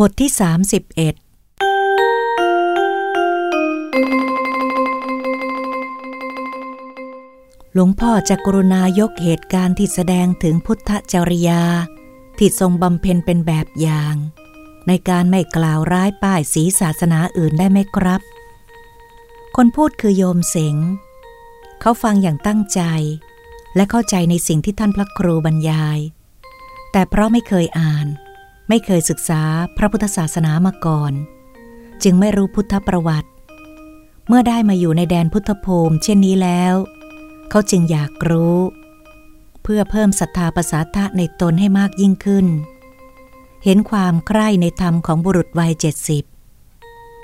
บทที่ 31 หลวงพ่อจะกรุณายกเหตุการณ์ที่แสดงถึงพุทธจริยา ที่ทรงบำเพ็ญเป็นแบบอย่าง ในการไม่กล่าวร้ายป้ายสีศาสนาอื่นได้ไหมครับ คนพูดคือโยมเสงเขาฟังอย่างตั้งใจ และเข้าใจในสิ่งที่ท่านพระครูบรรยาย แต่เพราะไม่เคยอ่าน ไม่เคยศึกษาพระพุทธศาสนามาก่อน จึงไม่รู้พุทธประวัติ เมื่อได้มาอยู่ในแดนพุทธภูมิเช่นนี้แล้ว เขาจึงอยากรู้ เพื่อเพิ่มศรัทธาประสาทะในตนให้มากยิ่งขึ้น เห็นความใคร่ในธรรมของบุรุษวัยเจ็ดสิบ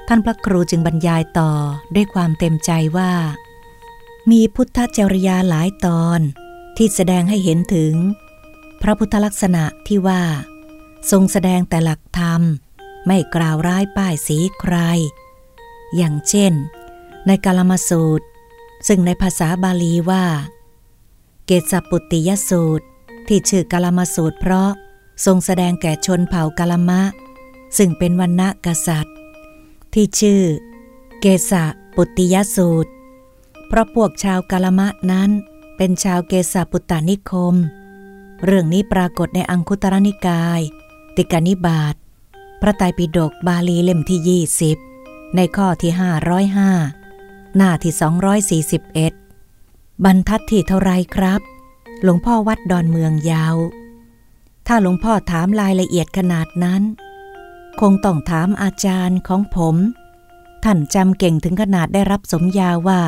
ท่านพระครูจึงบรรยายต่อด้วยความเต็มใจว่า มีพุทธจริยาหลายตอนที่แสดงให้เห็นถึง พระพุทธลักษณะที่ว่า ทรงแสดงแต่หลักธรรม ไม่กล่าวร้ายป้ายสีใคร อย่างเช่น ในกาลมาสูตร ซึ่งในภาษาบาลีว่า เกศปุตติยสูตร ที่ชื่อกาลมาสูตร เพราะทรงแสดงแก่ชนเผ่ากาลมะ ซึ่งเป็นวันณะกษัตริย์ ที่ชื่อ เกศปุตติยสูตร เพราะพวกชาวกาลมะนั้นเป็นชาวเกศปุตตานิคม เรื่องนี้ปรากฏในอังคุตรนิกาย ติกานิบาตพระไตรปิฎกบาลีเล่มที่ 20 ในข้อที่ 505 หน้าที่ 241 บรรทัดที่เท่าไรครับ หลวงพ่อวัดดอนเมืองยาว ถ้าหลวงพ่อถามรายละเอียดขนาดนั้น คงต้องถามอาจารย์ของผม ท่านจำเก่งถึงขนาดได้รับสมญาว่า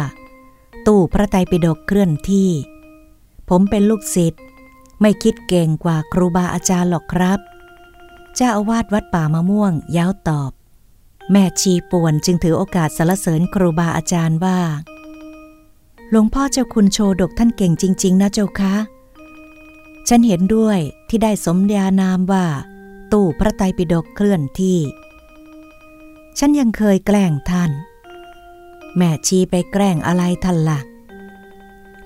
ตู้พระไตรปิฎกเคลื่อนที่ ผมเป็นลูกศิษย์ไม่คิดเก่งกว่าครูบาอาจารย์หรอกครับ เจ้าอาวาสวัดป่ามะม่วงย้าวตอบ แม่ชีป่วนจึงถือโอกาสสรรเสริญครูบาอาจารย์ว่า หลวงพ่อเจ้าคุณโชดกท่านเก่งจริง ๆ นะเจ้าคะฉันเห็นด้วยที่ได้สมญานามว่า ตู้พระไตรปิฎกเคลื่อนที่ ฉันยังเคยแกล้งท่าน แม่ชีไปแกล้งอะไรท่านละ่ะ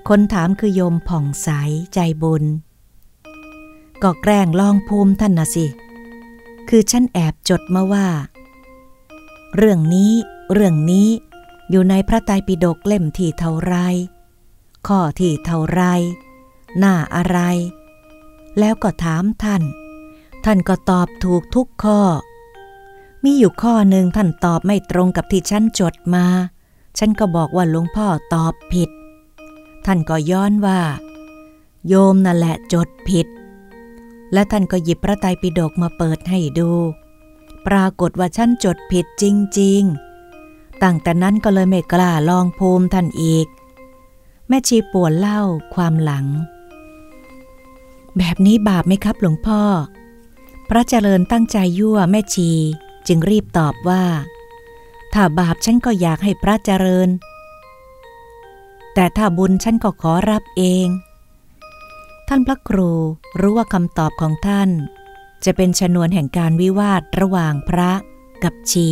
คนถามคือโยมผ่องใสใจบุญ ก็แกล้งลองภูมิท่านนะสิ คือฉันแอบจดมาว่า เรื่องนี้เรื่องนี้อยู่ในพระไตรปิฎกเล่มที่เท่าไร ข้อที่เท่าไร หน้าอะไร แล้วก็ถามท่าน ท่านก็ตอบถูกทุกข้อ มีอยู่ข้อหนึ่งท่านตอบไม่ตรงกับที่ฉันจดมา ฉันก็บอกว่าหลวงพ่อตอบผิด ท่านก็ย้อนว่า โยมนั่นแหละจดผิด และท่านก็หยิบพระไตรปิฎกมาเปิดให้ดู ปรากฏว่าฉันจดผิดจริง ๆ ตั้งแต่นั้นก็เลยไม่กล้าลองภูมิท่านอีก แม่ชีปวดเล่าความหลัง แบบนี้บาปไหมครับหลวงพ่อ พระเจริญตั้งใจยั่วแม่ชี จึงรีบตอบว่า ถ้าบาปฉันก็อยากให้พระเจริญ แต่ถ้าบุญฉันก็ขอรับเอง ท่านพระครูรู้ว่าคำตอบของท่าน จะเป็นชนวนแห่งการวิวาทระหว่างพระกับชี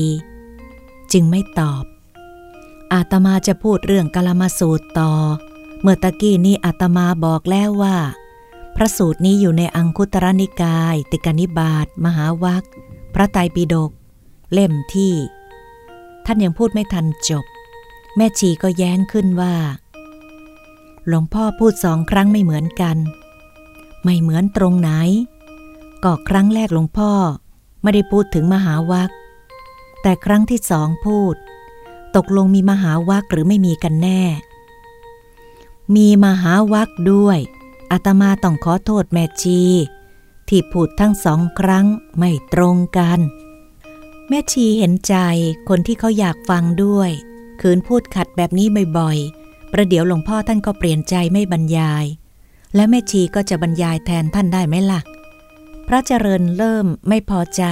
จึงไม่ตอบ อาตมาจะพูดเรื่องกลมาสูตรต่อ เมื่อตะกี้นี้อาตมาบอกแล้วว่า พระสูตรนี้อยู่ในอังคุตรนิกาย ติกนิบาตมหาวัคพระไตรปิฎกเล่มที่ ท่านยังพูดไม่ทันจบ แม่ชีก็แย้งขึ้นว่า หลวงพ่อพูดสองครั้งไม่เหมือนกัน ไม่เหมือนตรงไหน ก็ครั้งแรกหลวงพ่อไม่ได้พูดถึงมหาวัคแต่ครั้งที่สองพูด ตกลงมีมหาวัคหรือไม่มีกันแน่ มีมหาวัคด้วยอาตมาต้องขอโทษแม่ชี ที่พูดทั้งสองครั้งไม่ตรงกัน แม่ชีเห็นใจคนที่เขาอยากฟังด้วย คืนพูดขัดแบบนี้บ่อยๆ ประเดี๋ยวหลวงพ่อท่านก็เปลี่ยนใจไม่บรรยาย และแม่ชีก็จะบรรยายแทนท่านได้ไหมละ่ะ พระเจริญเริ่มไม่พอใจ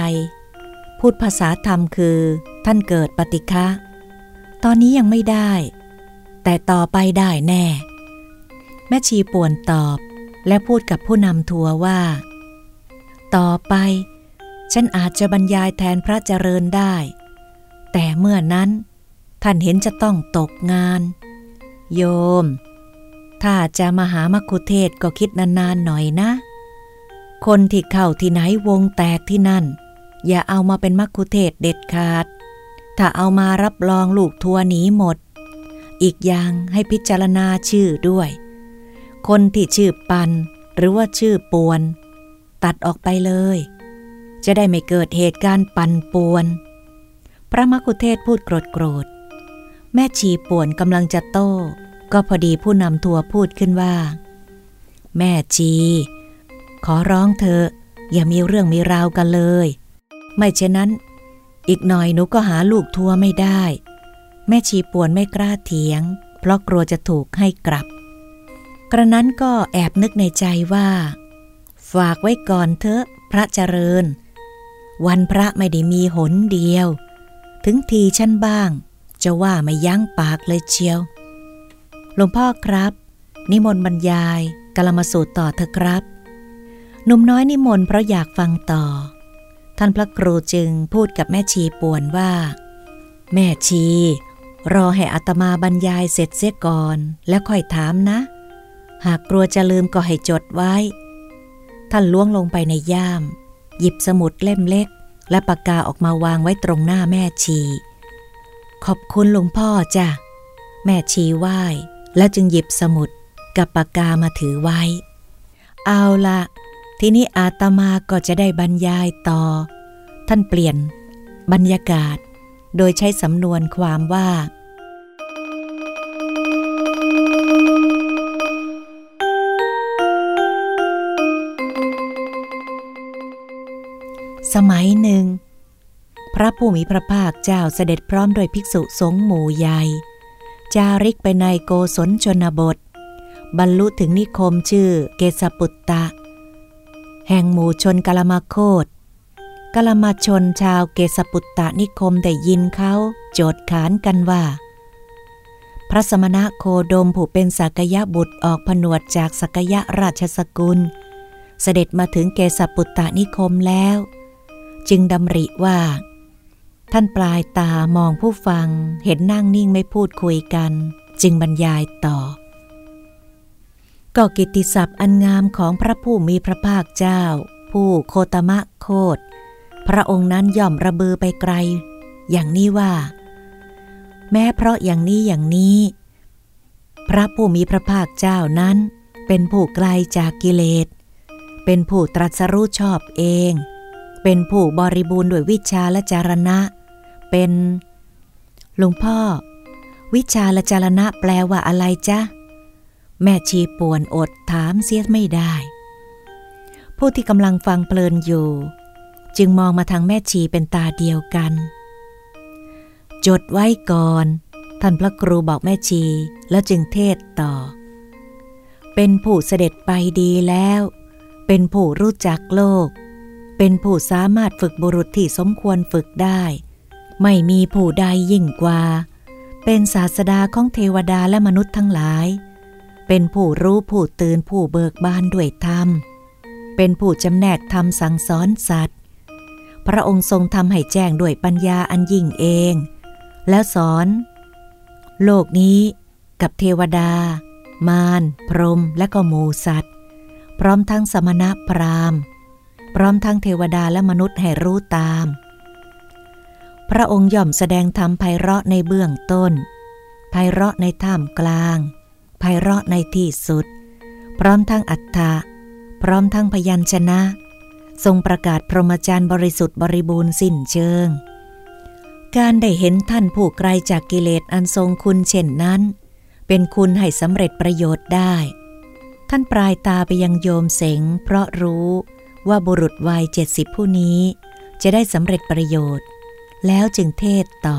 พูดภาษาธรรมคือ ท่านเกิดปฏิฆะตอนนี้ยังไม่ได้ แต่ต่อไปได้แน่ แม่ชีป่วนตอบและพูดกับผู้นำทัวร์ว่า ต่อไป ฉันอาจจะบรรยายแทนพระเจริญได้ แต่เมื่อนั้น ท่านเห็นจะต้องตกงาน โยม ถ้าจะมาหามคุเทศก็คิดนานๆหน่อยนะ คนที่เข้าที่ไหนวงแตกที่นั่น อย่าเอามาเป็นมคุเทศเด็ดขาด ถ้าเอามารับรองลูกทัวหนีหมด อีกอย่างให้พิจารณาชื่อด้วย คนที่ชื่อปันหรือว่าชื่อปวน ตัดออกไปเลย จะได้ไม่เกิดเหตุการณ์ปันปวน พระมกุเทศพูดโกรธโกรธแม่ชีป่วนกำลังจะโต้ ก็พอดีผู้นำทัวพูดขึ้นว่า แม่ชีขอร้องเธออย่ามีเรื่องมีราวกันเลย ไม่เช่นนั้น อีกหน่อยหนูก็หาลูกทัวไม่ได้ แม่ชีป่วนไม่กล้าเถียง เพราะกลัวจะถูกให้กลับ กระนั้นก็แอบนึกในใจว่า ฝากไว้ก่อนเถอะพระเจริญ วันพระไม่ได้มีหนเดียว ถึงทีฉันบ้าง จะว่าไม่ยั้งปากเลยเชียว หลวงพ่อครับ นิมนต์บรรยายกลมาสูตรต่อเถอะครับ หนุ่มน้อยนิมนต์เพราะอยากฟังต่อ ท่านพระครูจึงพูดกับแม่ชีป่วนว่า แม่ชี รอให้อัตมาบรรยายเสร็จเสียก่อนแล้วค่อยถามนะ หากกลัวจะลืมก็ให้จดไว้ ท่านล้วงลงไปในย่าม หยิบสมุดเล่มเล็ก และปากกาออกมาวางไว้ตรงหน้าแม่ชี ขอบคุณหลวงพ่อจ้ะแม่ชีไหว้ แล้วจึงหยิบสมุดกับปากกามาถือไว้ เอาละทีนี้อาตมาก็จะได้บรรยายต่อ ท่านเปลี่ยน บรรยากาศ โดยใช้สำนวนความว่า สมัยหนึ่ง พระผู้มีพระภาคเจ้าเสด็จพร้อมโดยภิกษุสงฆ์หมู่ใหญ่ จาริกไปในโกศลชนบท บรรลุถึงนิคมชื่อเกสปุตตะ แห่งหมู่ชนกาลมาโคดกาลมาชนชาวเกสปุตตะนิคมได้ยินเขาโจดขานกันว่า พระสมณะโคดมผู้เป็นสักยะบุตรออกผนวดจากสักยะราชสกุล เสด็จมาถึงเกสปุตตะนิคมแล้ว จึงดำริว่า ท่านปลายตามองผู้ฟังเห็นนั่งนิ่งไม่พูดคุยกัน จึงบรรยายต่อ ก็กิติศัพท์อันงามของพระผู้มีพระภาคเจ้า ผู้โคตมะโคดพระองค์นั้นย่อมระบือไปไกล อย่างนี้ว่า แม้เพราะอย่างนี้อย่างนี้ พระผู้มีพระภาคเจ้านั้น เป็นผู้ไกลจากกิเลส เป็นผู้ตรัสรู้ชอบเอง เป็นผู้บริบูรณ์ด้วยวิชาและจารณะ เป็นหลวงพ่อ วิชาละจารณะแปลว่าอะไรจ๊ะ แม่ชีป่วนอดถามเสียไม่ได้ ผู้ที่กำลังฟังเพลินอยู่ จึงมองมาทางแม่ชีเป็นตาเดียวกัน จดไว้ก่อน ท่านพระครูบอกแม่ชีแล้วจึงเทศต่อ เป็นผู้เสด็จไปดีแล้ว เป็นผู้รู้จักโลก เป็นผู้สามารถฝึกบุรุษที่สมควรฝึกได้ ไม่มีผู้ใดยิ่งกว่า เป็นศาสดาของเทวดาและมนุษย์ทั้งหลาย เป็นผู้รู้ผู้ตื่นผู้เบิกบานด้วยธรรม เป็นผู้จำแนกธรรมสั่งสอนสัตว์ พระองค์ทรงทำให้แจ้งด้วยปัญญาอันยิ่งเอง แล้วสอน โลกนี้กับเทวดา มารพรหมและก็หมูสัตว์ พร้อมทั้งสมณะพราหมณ์ พร้อมทั้งเทวดาและมนุษย์ให้รู้ตาม พระองค์ย่อมแสดงธรรมไพเราะในเบื้องต้น ไพเราะในท่ามกลาง ไพเราะในที่สุด พร้อมทั้งอัฏฐะพร้อมทั้งพยัญชนะ ทรงประกาศพรหมจรรย์บริสุทธิ์บริบูรณ์สิ้นเชิง การได้เห็นท่านผู้ไกลจากกิเลสอันทรงคุณเช่นนั้น เป็นคุณให้สำเร็จประโยชน์ได้ ท่านปลายตาไปยังโยมเสงเพราะรู้ว่าบุรุษวัยเจ็ดสิบผู้นี้ จะได้สำเร็จประโยชน์ แล้วจึงเทศต่อ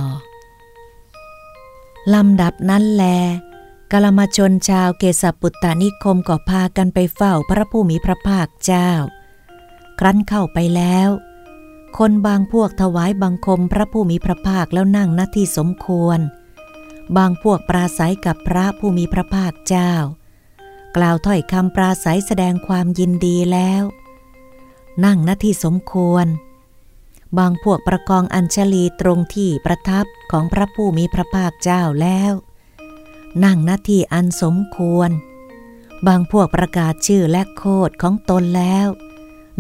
ลำดับนั้นแลกลมาชนชาวเกสปุตตานิคมก็พากันไปเฝ้าพระผู้มีพระภาคเจ้า ครั้นเข้าไปแล้ว คนบางพวกถวายบังคมพระผู้มีพระภาคแล้วนั่งหน้าที่สมควร บางพวกปราศัยกับพระผู้มีพระภาคเจ้า กล่าวถ้อยคำปราศัยแสดงความยินดีแล้ว นั่งหน้าที่สมควร บางพวกประกองอัญชลีตรงที่ประทับของพระผู้มีพระภาคเจ้าแล้ว นั่งหน้าที่อันสมควร บางพวกประกาศชื่อและโคดของตนแล้ว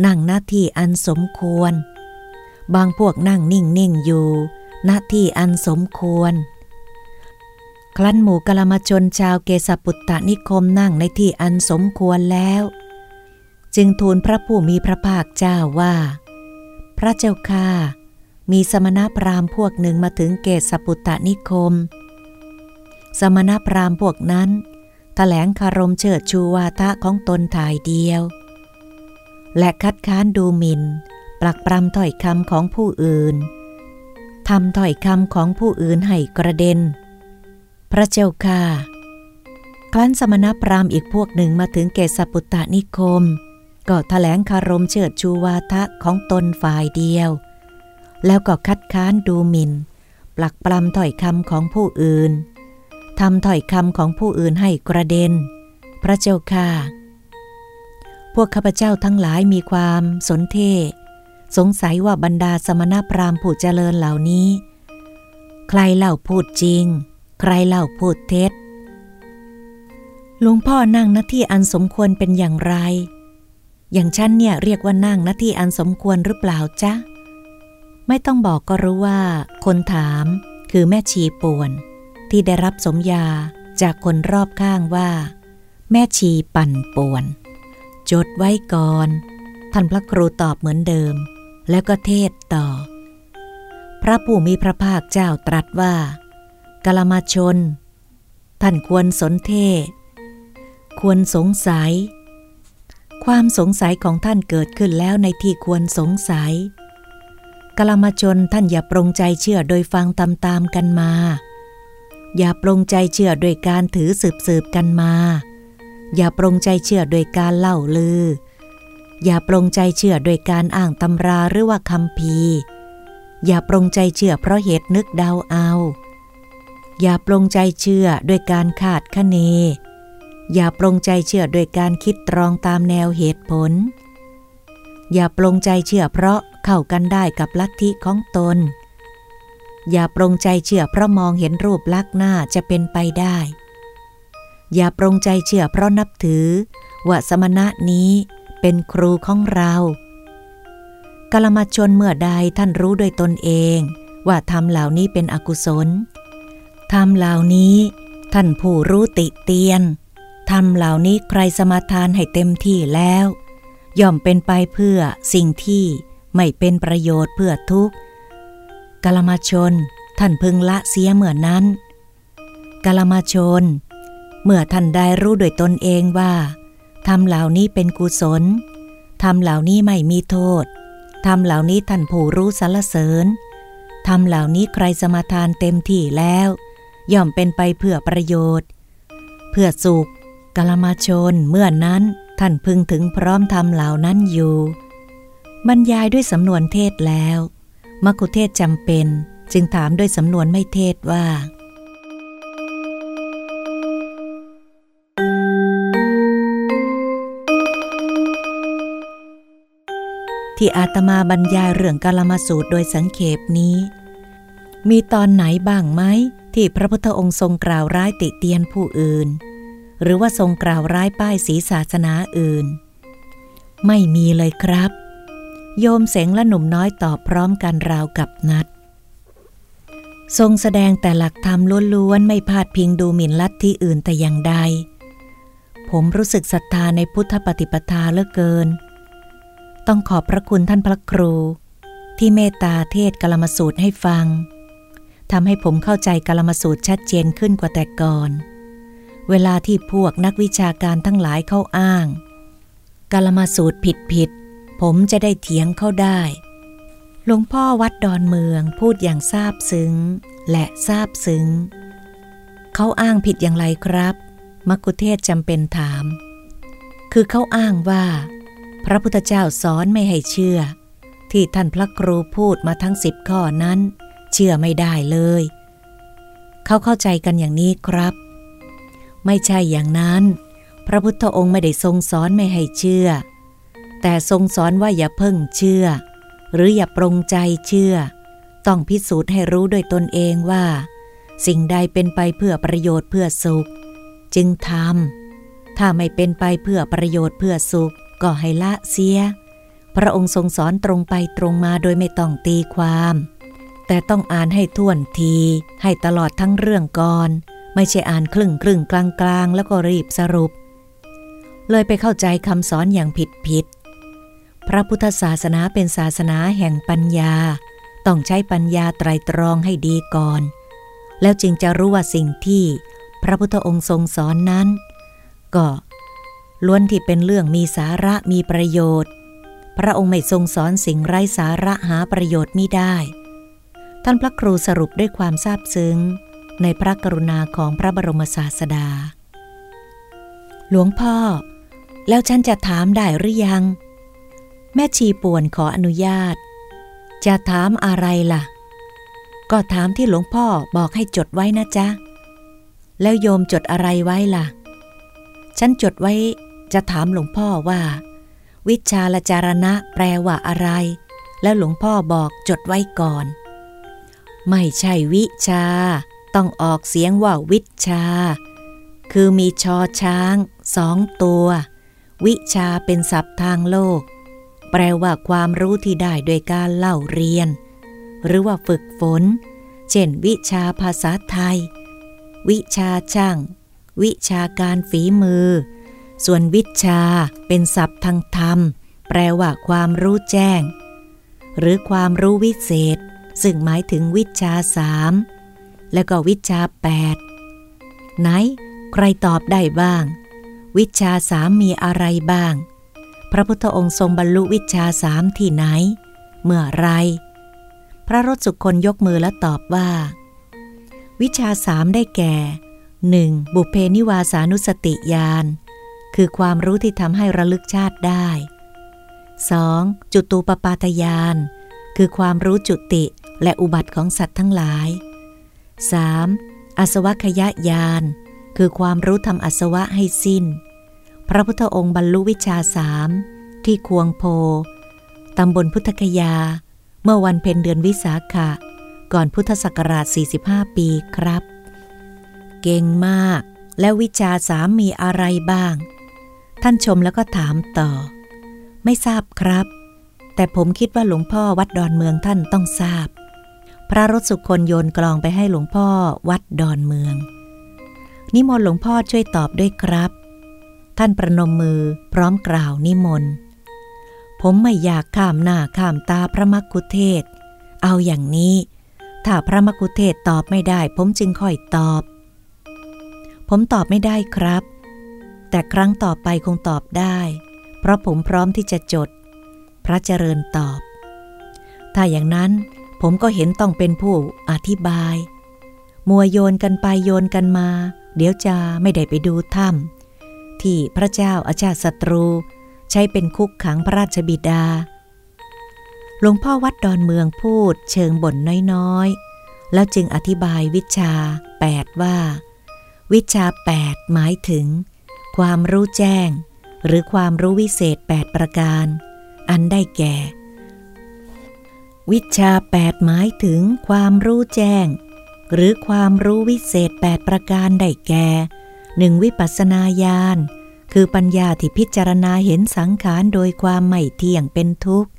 นั่งหน้าที่อันสมควร บางพวกนั่งนิ่งนิ่งอยู่ณที่อันสมควรคลั้นหมู่กลมาชนชาวเกสปุตตนิคมนั่งในที่อันสมควรแล้ว จึงทูลพระผู้มีพระภาคเจ้าว่า พระเจ้าค่ามีสมณพราหมณ์พวกหนึ่งมาถึงเกสปุตตนิคม สมณพราหมณ์พวกนั้นถแถลงคารมเชิดชูวาทะของตนถ่ายเดียว และคัดค้านดูหมิน่น ปลักปรำถ้อยคำของผู้อื่นทำถ้อยคำของผู้อื่นให้กระเด็น พระเจ้าค่ะคลั้นสมณพราหมณ์อีกพวกหนึ่งมาถึงเกสปุตตานิคม ก็ถแถลงคารมเชิดชูวาทะของตนฝ่ายเดียว แล้วก็คัดค้านดูหมิน่น ปลักปรำถ้อยคำของผู้อื่นทำถ้อยคำของผู้อื่นให้กระเด็น พระเจ้าค่ะ พวกข้าพเจ้าทั้งหลายมีความสนเท สงสัยว่าบรรดาสมณพราหมณ์ผู้เจริญเหล่านี้ ใครเล่าพูดจริง ใครเล่าพูดเท็จหลวงพ่อนั่งหน้าที่อันสมควรเป็นอย่างไร อย่างฉันเนี่ยเรียกว่านั่งน้าที่อันสมควรหรือเปล่าจ๊ะ ไม่ต้องบอกก็รู้ว่า คนถามคือแม่ชีป่วน ที่ได้รับสมญาจากคนรอบข้างว่า แม่ชีปั่นป่วน จดไว้ก่อน ท่านพระครูตอบเหมือนเดิม แล้วก็เทศต่อ พระผู้มีพระภาคเจ้าตรัสว่ากลมาชน ท่านควรสนเท ควรสงสัย ความสงสัยของท่านเกิดขึ้นแล้วในที่ควรสงสัยกลมาชนท่านอย่าปรงใจเชื่อโดยฟังตามๆกันมา อย่าปรงใจเชื่อโดยการถือสืบสืบกันมา อย่าปรงใจเชื่อโดยการเล่าลือ อย่าปรงใจเชื่อโดยการอ่างตำราหรือว่าคำพีอย่าปรงใจเชื่อเพราะเหตุนึกเดาเอา อย่าปรงใจเชื่อโดยการขาดคะเน อย่าปรงใจเชื่อโดยการคิดตรองตามแนวเหตุผล อย่าปรงใจเชื่อเพราะเข้ากันได้กับลัทธิของตน อย่าปรงใจเชื่อเพราะมองเห็นรูปลักษณ์หน้าจะเป็นไปได้ อย่าปรงใจเชื่อเพราะนับถือว่าสมณะนี้เป็นครูของเรากลมาชนเมื่อใดท่านรู้ด้วยตนเอง ว่าธรรมเหล่านี้เป็นอกุศล ธรรมเหล่านี้ท่านผู้รู้ติเตียน ธรรมเหล่านี้ใครสมาทานให้เต็มที่แล้ว ย่อมเป็นไปเพื่อสิ่งที่ไม่เป็นประโยชน์เพื่อทุกข์กลมาชน ท่านพึงละเสียเหมือนนั้นกลมาชน เมื่อท่านได้รู้ด้วยตนเองว่าทำเหล่านี้เป็นกุศลทำเหล่านี้ไม่มีโทษทำเหล่านี้ท่านผู้รู้สรรเสริญทำเหล่านี้ใครสมาทานเต็มที่แล้ว ย่อมเป็นไปเพื่อประโยชน์ เพื่อสุข กลมาชนเมื่อนั้นท่านพึงถึงพร้อมทำเหล่านั้นอยู่ บรรยายด้วยสำนวนเทศแล้ว มกุเทศจำเป็นจึงถามด้วยสำนวนไม่เทศว่า ที่อาตมาบรรยายเรื่องกาลมาสูตรโดยสังเขปนี้ มีตอนไหนบ้างไหมที่พระพุทธองค์ทรงกล่าวร้ายติเตียนผู้อื่น หรือว่าทรงกล่าวร้ายป้ายสีศาสนาอื่น ไม่มีเลยครับ โยมเสงและหนุ่มน้อยตอบพร้อมกันราวกับนัด ทรงแสดงแต่หลักธรรมล้วนๆไม่พาดพิงดูหมิ่นลัทธิอื่นแต่อย่างใด ผมรู้สึกศรัทธาในพุทธปฏิปทาเหลือเกิน ต้องขอบพระคุณท่านพระครู ที่เมตตาเทศกลมสูตรให้ฟังทำให้ผมเข้าใจกลมสูตรชัดเจนขึ้นกว่าแต่ก่อน เวลาที่พวกนักวิชาการทั้งหลายเข้าอ้างกลมาสูตรผิดผิด ผมจะได้เถียงเข้าได้ หลวงพ่อวัดดอนเมืองพูดอย่างซาบซึ้ง และซาบซึ้ง เขาอ้างผิดอย่างไรครับ มักคุเทศจำเป็นถาม คือเขาอ้างว่า พระพุทธเจ้าสอนไม่ให้เชื่อ ที่ท่านพระครูพูดมาทั้งสิบข้อนั้น เชื่อไม่ได้เลย เขาเข้าใจกันอย่างนี้ครับ ไม่ใช่อย่างนั้น พระพุทธองค์ไม่ได้ทรงสอนไม่ให้เชื่อ แต่ทรงสอนว่าอย่าเพิ่งเชื่อ หรืออย่าปรงใจเชื่อ ต้องพิสูจน์ให้รู้ด้วยตนเองว่า สิ่งใดเป็นไปเพื่อประโยชน์เพื่อสุข จึงทำถ้าไม่เป็นไปเพื่อประโยชน์เพื่อสุขก็ให้ละเสีย พระองค์ทรงสอนตรงไปตรงมาโดยไม่ต้องตีความ แต่ต้องอ่านให้ท่วนที ให้ตลอดทั้งเรื่องก่อน ไม่ใช่อ่านครึ่งครึ่งกลางกลางแล้วก็รีบสรุป เลยไปเข้าใจคำสอนอย่างผิดผิด พระพุทธศาสนาเป็นศาสนาแห่งปัญญา ต้องใช้ปัญญาไตรตรองให้ดีก่อน แล้วจึงจะรู้ว่าสิ่งที่พระพุทธองค์ทรงสอนนั้น ก็ล้วนที่เป็นเรื่องมีสาระมีประโยชน์ พระองค์ไม่ทรงสอนสิ่งไร้สาระหาประโยชน์ไมิได้ ท่านพระครูสรุปด้วยความซาบซึ้ง ในพระกรุณาของพระบรมศาสดา หลวงพ่อ แล้วฉันจะถามได้หรือยัง แม่ชีป่วนขออนุญาต จะถามอะไรล่ะ ก็ถามที่หลวงพ่อบอกให้จดไว้นะจ๊ะ แล้วโยมจดอะไรไว้ล่ะ ฉันจดไว้จะถามหลวงพ่อว่า วิชาลจารณะแปลว่าอะไร แล้วหลวงพ่อบอกจดไว้ก่อน ไม่ใช่วิชา ต้องออกเสียงว่าวิชา คือมีชอช้างสองตัว วิชาเป็นศัพท์ทางโลก แปลว่าความรู้ที่ได้โดยการเล่าเรียน หรือว่าฝึกฝน เช่น วิชาภาษาไทย วิชาช่าง วิชาการฝีมือ ส่วนวิชาเป็นศัพท์ทางธรรม แปลว่าความรู้แจ้ง หรือความรู้วิเศษ ซึ่งหมายถึงวิชาสาม แล้วก็วิชาแปดไหน ใครตอบได้บ้าง วิชาสามมีอะไรบ้าง พระพุทธองค์ทรงบรรลุวิชาสามที่ไหน เมื่อไร พระรถสุคนยกมือและตอบว่า วิชาสามได้แก่หนึ่งบุเพนิวาสานุสติญาณคือความรู้ที่ทำให้ระลึกชาติได้ 2. จุตูปปาตยาน คือความรู้จุติและอุบัติของสัตว์ทั้งหลาย 3. อสวัคยญาณคือความรู้ทำอสวะให้สิ้น พระพุทธองค์บรรลุวิชาสามที่ควงโพ ตำบลพุทธคยา เมื่อวันเพ็ญเดือนวิสาขะ ก่อนพุทธศักราช 45 ปีครับ เก่งมาก แล้ววิชาสามมีอะไรบ้าง ท่านชมแล้วก็ถามต่อ ไม่ทราบครับ แต่ผมคิดว่าหลวงพ่อวัดดอนเมืองท่านต้องทราบ พระรถสุคนโยนกลองไปให้หลวงพ่อวัดดอนเมือง นิมนต์หลวงพ่อช่วยตอบด้วยครับ ท่านประนมมือพร้อมกล่าวนิมนต์ ผมไม่อยากข้ามหน้าข้ามตาพระมักคุเทศ เอาอย่างนี้ ถ้าพระมักคุเทศตอบไม่ได้ ผมจึงค่อยตอบ ผมตอบไม่ได้ครับ แต่ครั้งต่อไปคงตอบได้ เพราะผมพร้อมที่จะจด พระเจริญตอบ ถ้าอย่างนั้น ผมก็เห็นต้องเป็นผู้อธิบาย มัวโยนกันไปโยนกันมา เดี๋ยวจะไม่ได้ไปดูถ้ำที่พระเจ้าอาชาติศัตรู ใช้เป็นคุกขังพระราชบิดา หลวงพ่อวัดดอนเมืองพูดเชิงบ่นน้อยๆ แล้วจึงอธิบายวิชาแปดว่า วิชาแปดหมายถึง ความรู้แจ้ง หรือความรู้วิเศษ 8 ประการ อันได้แก่ วิชาแปดหมายถึงความรู้แจ้ง หรือความรู้วิเศษ8ประการได้แก่หนึ่งวิปัสนาญาณคือปัญญาที่พิจารณาเห็นสังขารโดยความไม่เที่ยงเป็นทุกข์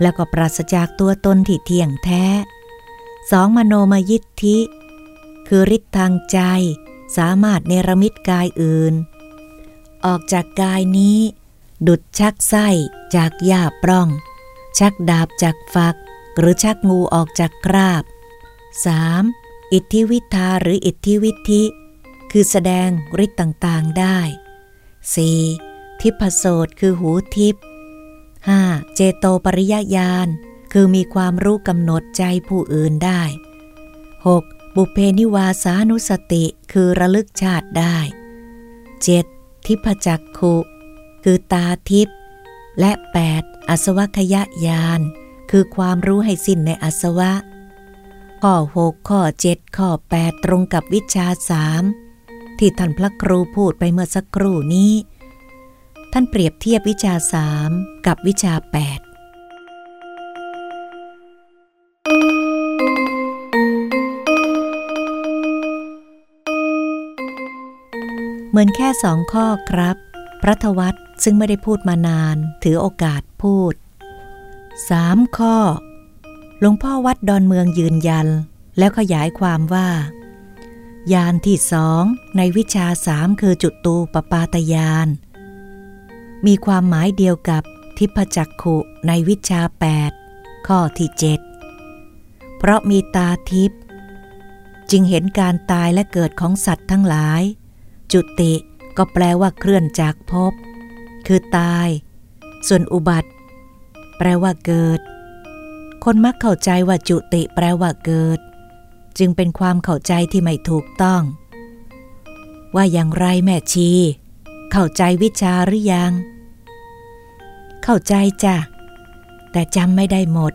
แล้วก็ปราศจากตัวตนที่เที่ยงแท้สองมโนมยิทธิ คือฤทธิ์ทางใจ สามารถเนรมิตกายอื่น ออกจากกายนี้ ดุดชักไส้จากหญ้าปล้อง ชักดาบจากฝัก หรือชักงูออกจากกราบ 3. อิทธิวิทาหรืออิทธิวิธิ คือแสดงฤทธิ์ต่างๆได้ 4. ทิพโสตคือหูทิพ 5. เจโตปริยญาณ คือมีความรู้กำหนดใจผู้อื่นได้ 6. บุเพนิวาสานุสติคือระลึกชาติได้ 7. ทิพจักขุ คือตาทิพและ 8. อสวัคยญาณคือความรู้ให้สิ้นในอสวะ ข้อ 6 ข้อ 7 ข้อ 8 ตรงกับวิชาสามที่ท่านพระครูพูดไปเมื่อสักครู่นี้ ท่านเปรียบเทียบวิชาสามกับวิชา 8เหมือนแค่สองข้อครับ พระทวัต ซึ่งไม่ได้พูดมานาน ถือโอกาสพูดสามข้อ หลวงพ่อวัดดอนเมืองยืนยัน แล้วขยายความว่า ยานที่สองในวิชาสามคือจุดตูปปาตยาน มีความหมายเดียวกับทิพจักขุในวิชาแปดข้อที่เจ็ดเพราะมีตาทิพจึงเห็นการตายและเกิดของสัตว์ทั้งหลาย จุติก็แปลว่าเคลื่อนจากภพ คือตาย ส่วนอุบัติ แปลว่าเกิด คนมักเข้าใจว่าจุติแปลว่าเกิด จึงเป็นความเข้าใจที่ไม่ถูกต้อง ว่าอย่างไรแม่ชี เข้าใจวิชาหรือยัง เข้าใจจ้ะ แต่จำไม่ได้หมด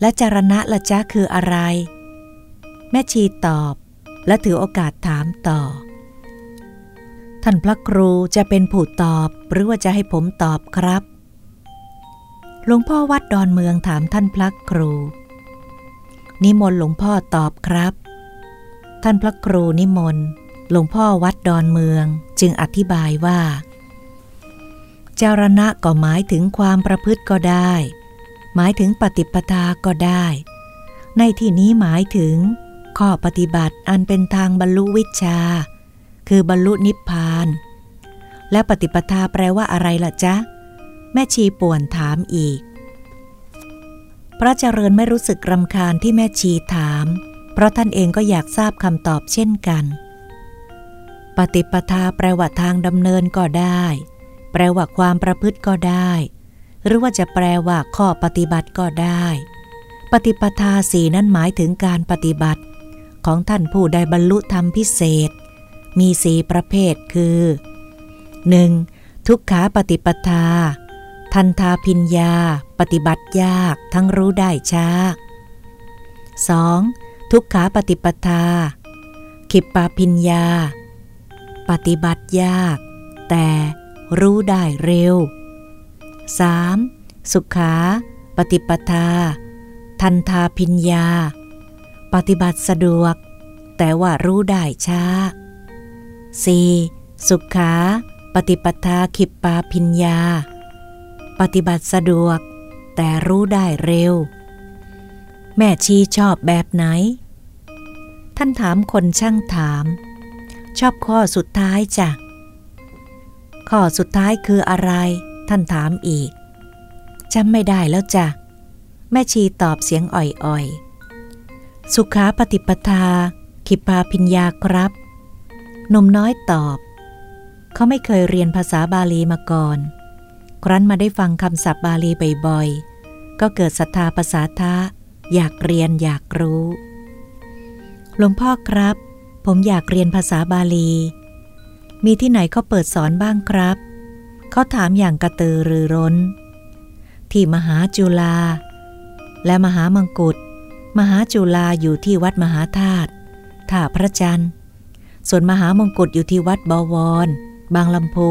และจารณะละจ้ะคืออะไร แม่ชีตอบและถือโอกาสถามต่อ ท่านพระครูจะเป็นผู้ตอบหรือว่าจะให้ผมตอบครับ หลวงพ่อวัดดอนเมืองถามท่านพระครู นิมนต์หลวงพ่อตอบครับ ท่านพระครูนิมนต์ หลวงพ่อวัดดอนเมืองจึงอธิบายว่าเจารณะก็หมายถึงความประพฤติก็ได้ หมายถึงปฏิปทาก็ได้ ในที่นี้หมายถึงข้อปฏิบัติอันเป็นทางบรรลุวิชา คือบรรลุนิพพาน และปฏิปทาแปลว่าอะไรล่ะจ๊ะ แม่ชีป่วนถามอีก พระเจริญไม่รู้สึกรำคาญที่แม่ชีถาม เพราะท่านเองก็อยากทราบคำตอบเช่นกัน ปฏิปทาแปลว่าทางดำเนินก็ได้ แปลว่าความประพฤติก็ได้ หรือว่าจะแปลว่าข้อปฏิบัติก็ได้ ปฏิปทาสีนั้นหมายถึงการปฏิบัติของท่านผู้ใดบรรลุธรรมพิเศษ มีสีประเภทคือ 1. ทุกขาปฏิปทา ทันทาพิญญา ปฏิบัติยากทั้งรู้ได้ช้า 2. ทุกขาปฏิปทา ขิปปาพิญญา ปฏิบัติยาก แต่รู้ได้เร็ว 3. สุขาปฏิปทา ทันทาพิญญา ปฏิบัติสะดวก แต่ว่ารู้ได้ช้า 4. สุขา ปฏิปทาขิปปาพิญญา ปฏิบัติสะดวก แต่รู้ได้เร็ว แม่ชีชอบแบบไหน ท่านถามคนช่างถาม ชอบข้อสุดท้ายจ้ะ ข้อสุดท้ายคืออะไร ท่านถามอีกจำไม่ได้แล้วจ้ะ แม่ชีตอบเสียงอ่อยๆ สุขาปฏิปทา ขิปปาพิญญาครับ หนุ่มน้อยตอบ เขาไม่เคยเรียนภาษาบาลีมาก่อน ครั้นมาได้ฟังคำศัพท์บาลีบ่อยๆ ก็เกิดศรัทธาภาษาทะ อยากเรียนอยากรู้ หลวงพ่อครับ ผมอยากเรียนภาษาบาลี มีที่ไหนเขาเปิดสอนบ้างครับ เขาถามอย่างกระตือรือร้น ที่มหาจุฬาและมหามังกุฎมหาจุฬาอยู่ที่วัดมหาธาตุท่าพระจันทร์ ส่วนมหามงกุฎอยู่ที่วัดบวร บางลำพู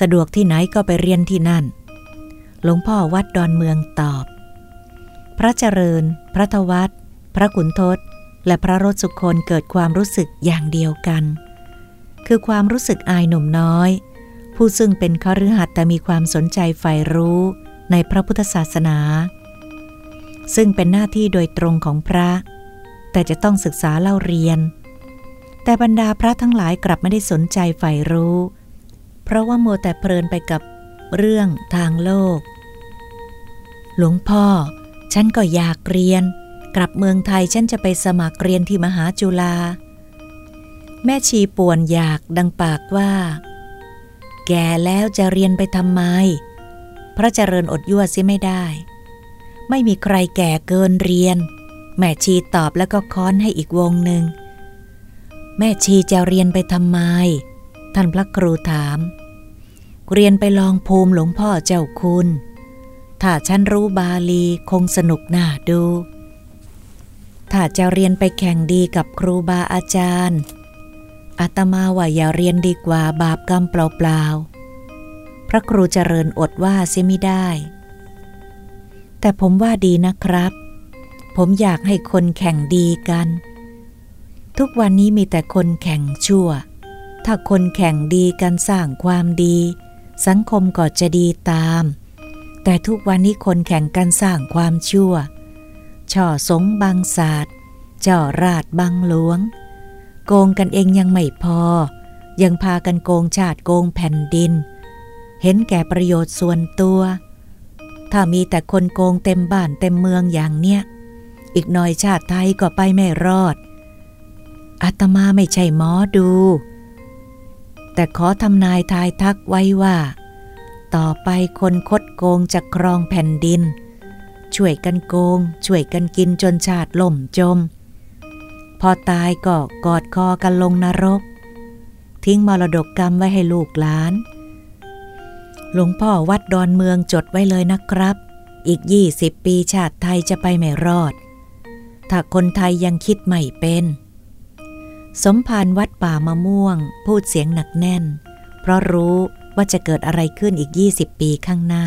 สะดวกที่ไหนก็ไปเรียนที่นั่น หลวงพ่อวัดดอนเมืองตอบ พระเจริญ พระทวัตพระขุนทศ และพระรสสุคนเกิดความรู้สึกอย่างเดียวกัน คือความรู้สึกอายหนุ่มน้อย ผู้ซึ่งเป็นคฤหัสถ์แต่มีความสนใจใฝ่รู้ในพระพุทธศาสนา ซึ่งเป็นหน้าที่โดยตรงของพระ แต่จะต้องศึกษาเล่าเรียน แต่บรรดาพระทั้งหลายกลับไม่ได้สนใจใฝ่รู้ เพราะว่ามัวแต่เพลินไปกับเรื่องทางโลก หลวงพ่อ ฉันก็อยากเรียน กลับเมืองไทยฉันจะไปสมัครเรียนที่มหาจุฬาแม่ชีป่วนอยากดังปากว่า แก่แล้วจะเรียนไปทำไม พระเจริญอดยั่วซิไม่ได้ ไม่มีใครแก่เกินเรียน แม่ชีตอบแล้วก็ค้อนให้อีกวงหนึ่ง แม่ชีจะเรียนไปทำไม ท่านพระครูถาม เรียนไปลองภูมิหลวงพ่อเจ้าคุณ ถ้าฉันรู้บาลีคงสนุกน่าดู ถ้าจะเรียนไปแข่งดีกับครูบาอาจารย์อาตมาว่าอย่าเรียนดีกว่าบาปกรรมเปล่าๆ พระครูเจริญอดว่าเสียไม่ได้ แต่ผมว่าดีนะครับ ผมอยากให้คนแข่งดีกัน ทุกวันนี้มีแต่คนแข่งชั่ว ถ้าคนแข่งดีกันสร้างความดี สังคมก็จะดีตาม แต่ทุกวันนี้คนแข่งกันสร้างความชั่ว ช่อสงบังศาสตร์เจ่อราดบังหลวง โกงกันเองยังไม่พอ ยังพากันโกงชาติโกงแผ่นดิน เห็นแก่ประโยชน์ส่วนตัว ถ้ามีแต่คนโกงเต็มบ้านเต็มเมืองอย่างเนี้ย อีกหน่อยชาติไทยก็ไปไม่รอด อาตมาไม่ใช่หมอดู แต่ขอทำนายทายทักไว้ว่า ต่อไปคนคดโกงจะครองแผ่นดิน ช่วยกันโกง ช่วยกันกินจนชาติล่มจม พอตายก็กอดคอกันลงนรก ทิ้งมรดกกรรมไว้ให้ลูกหลาน หลวงพ่อวัดดอนเมืองจดไว้เลยนะครับ อีกยี่สิบปีชาติไทยจะไปไม่รอด ถ้าคนไทยยังคิดไม่เป็น สมภารวัดป่ามะม่วง พูดเสียงหนักแน่น เพราะรู้ว่าจะเกิดอะไรขึ้นอีก 20 ปีข้างหน้า